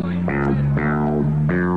Bow, bow, bow.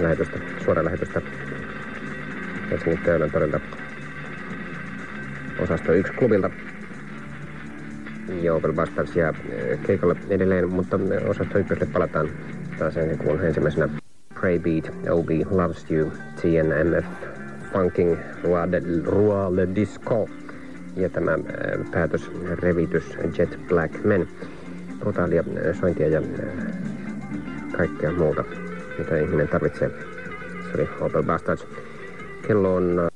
Lähetystä, suoraan lähetystä. Helsingin Töölön torilta osasto 1 klubilta. Open Bastards ja eh, keikalla edelleen, mutta osasto 1 palataan taas ensi kuun ensimmäisenä. Pray Beat, OB Loves You, TNMF, Funking, Roi de, le Disco. Ja tämä eh, päätösrevitys Jet Black Men. Brutaalia sointia ja kaikkea muuta, mitä ihminen tarvitsee. Se oli Opel Bastards. Kello on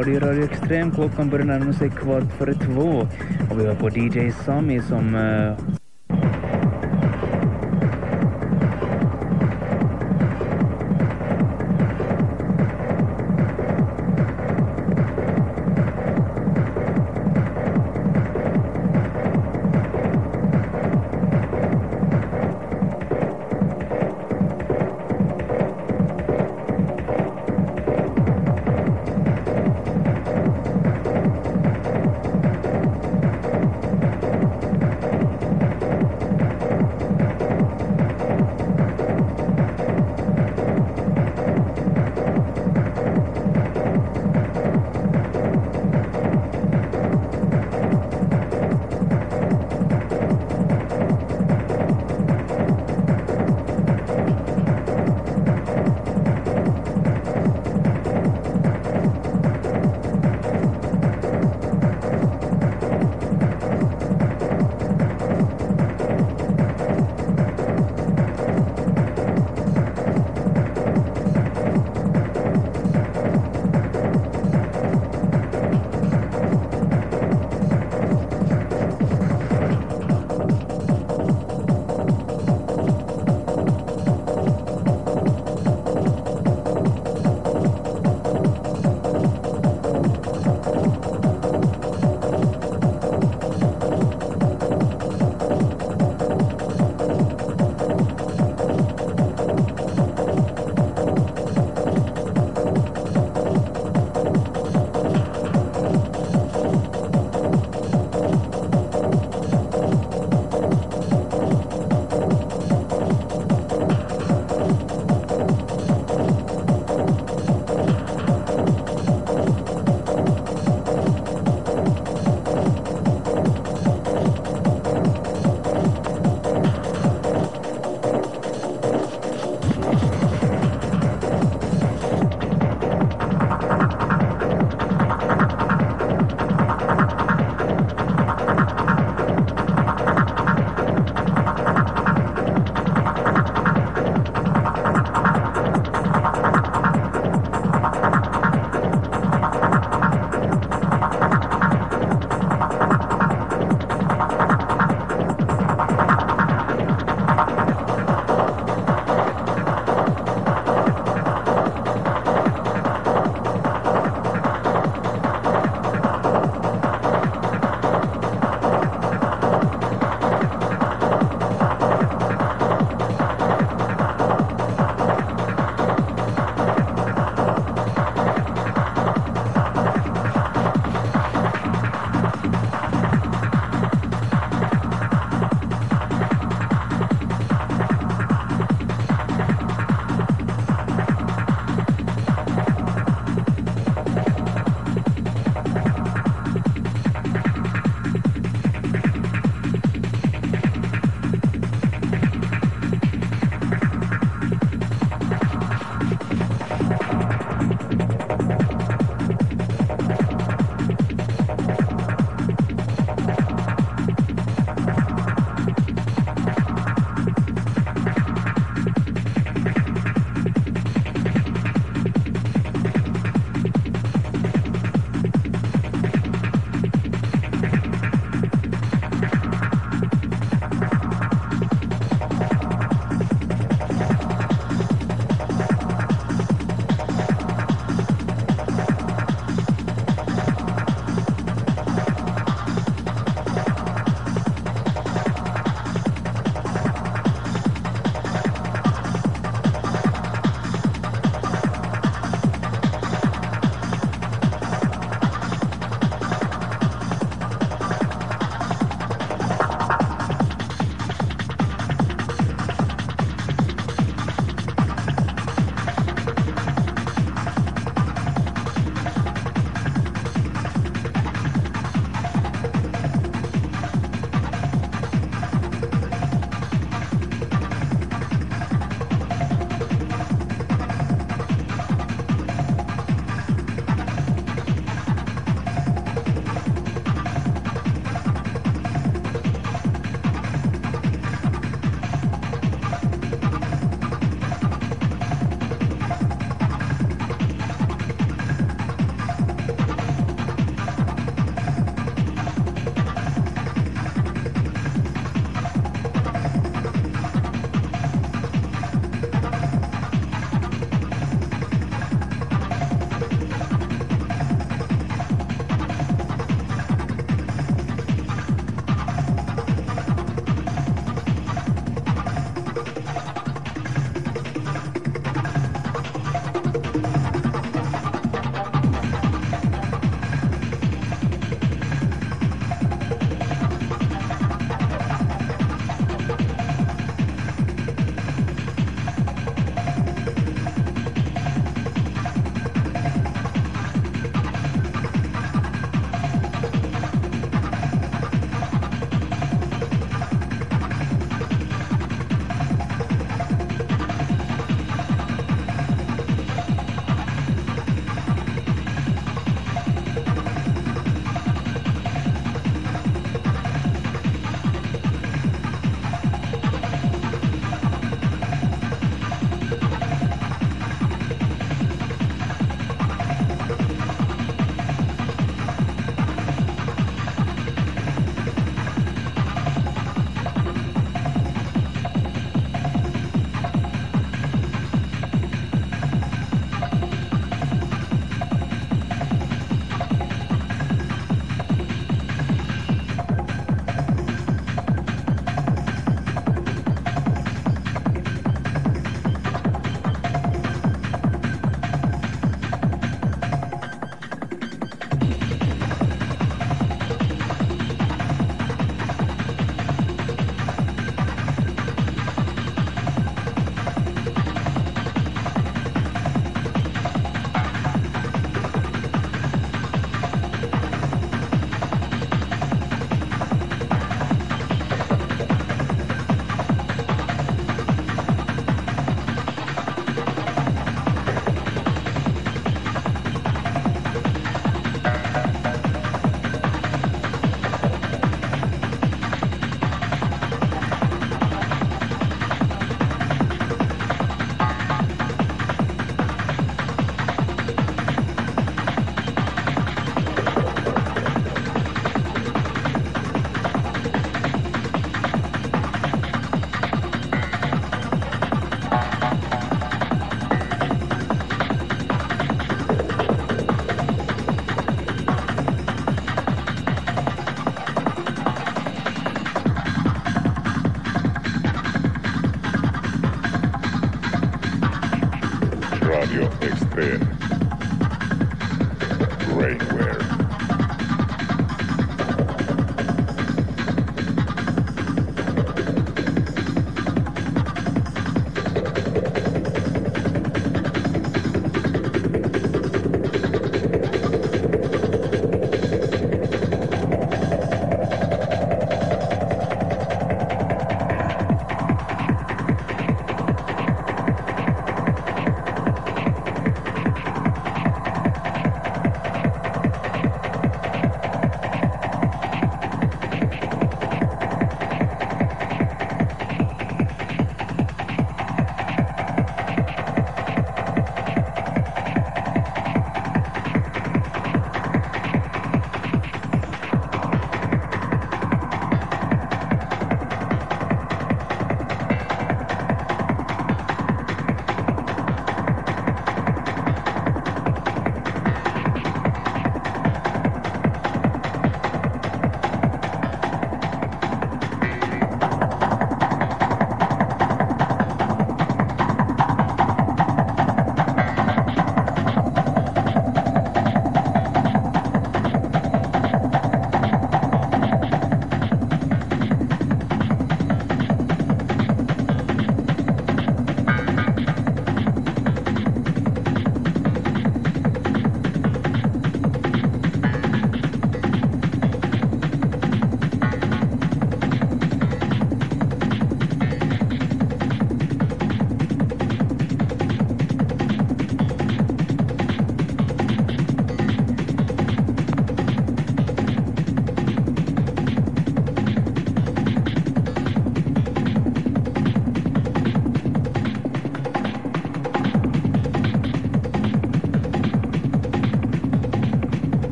Radio Radio Extrem. Klockan börjar närma sig kvart före två. Och vi har på DJ Sami som eh,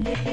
yeah.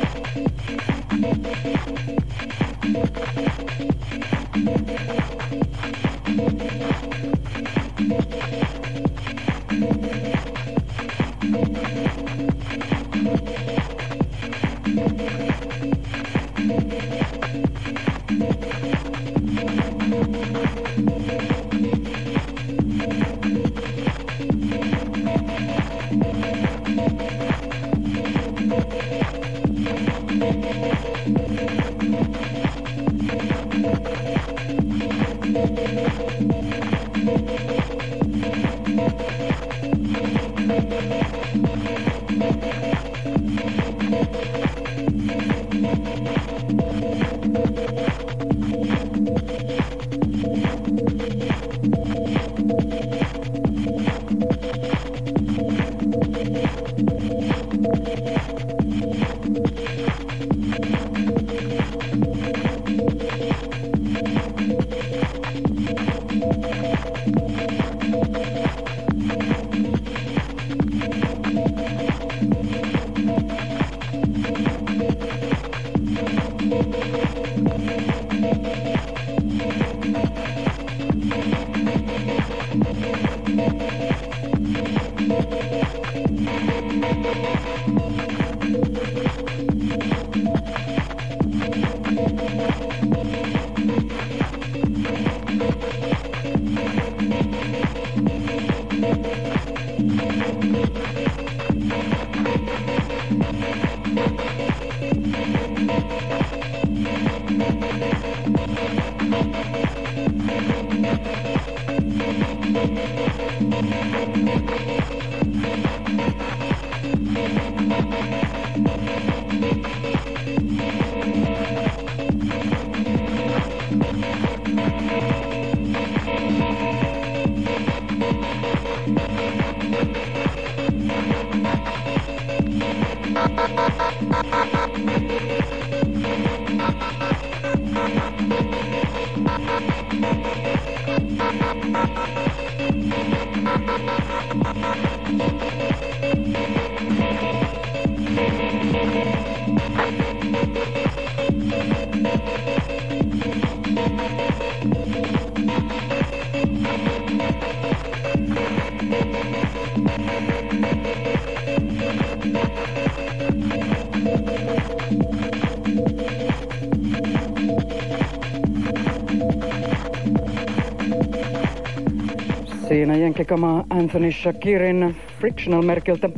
Siinä jenkikamaa Anthony Shakirin Frictional-merkiltä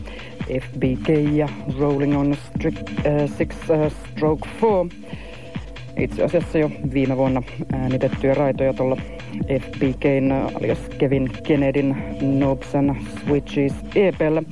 FBK ja Rolling on Strict, uh, Six uh, Stroke 4. Itse asiassa jo viime vuonna äänitettyjä raitoja tuolla FBKn alias Kevin Kennedyn Knobs and Switches EPllä.